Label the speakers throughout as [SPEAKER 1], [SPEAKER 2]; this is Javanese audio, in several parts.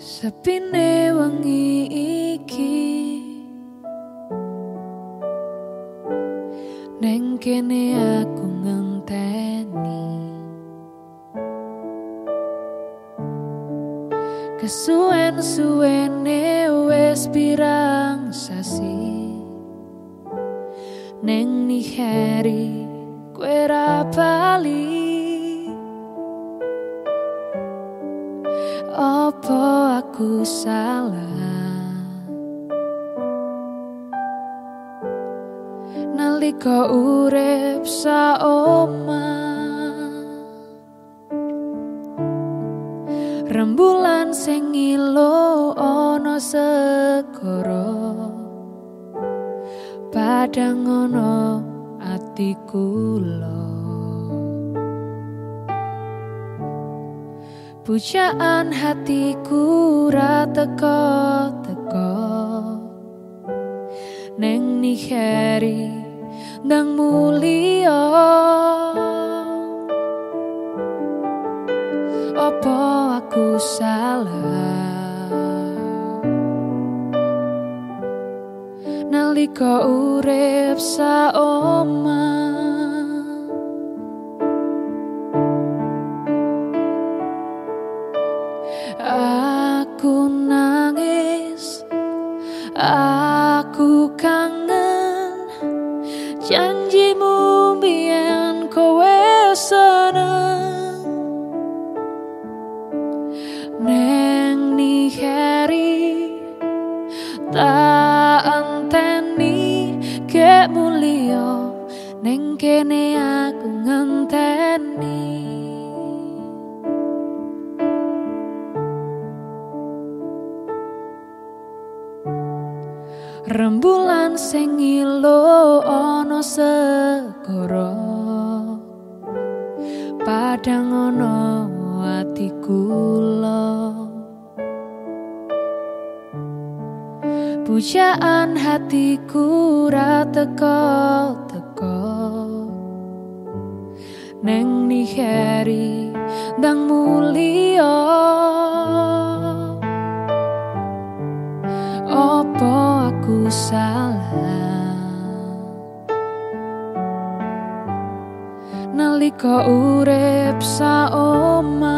[SPEAKER 1] Sepine wengi iki. Neng kene aku ngenteni. Kesuen-suene wes pirang sasi. Neng ni hari kue bali aku salah. Nalika urip saoma Rembulan sing ilo ana segara. Padang ana atiku lo Pujaan hatiku ra teko-teko Neng niheri ndang mulia Apa aku salah? Nalika urip saoma Aku kangen Janjimu biar kowe seneng. Neng ni hari Tak anteni ke mulio Neng kene aku ngenteni Rembulan sing ilo ana segara. Padang ana atiku lo Pujaan hatiku ra teko-teko. Neng ni hari ndang mulia salah. Nalika urip saoma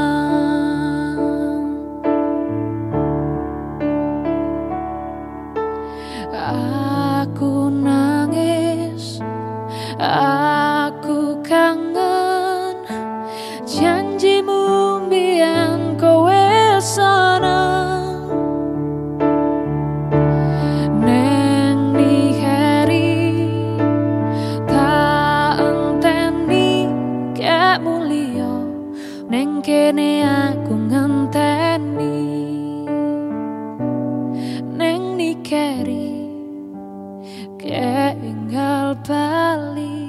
[SPEAKER 1] kene aku ngenteni. Neng nikeri ke enggal balik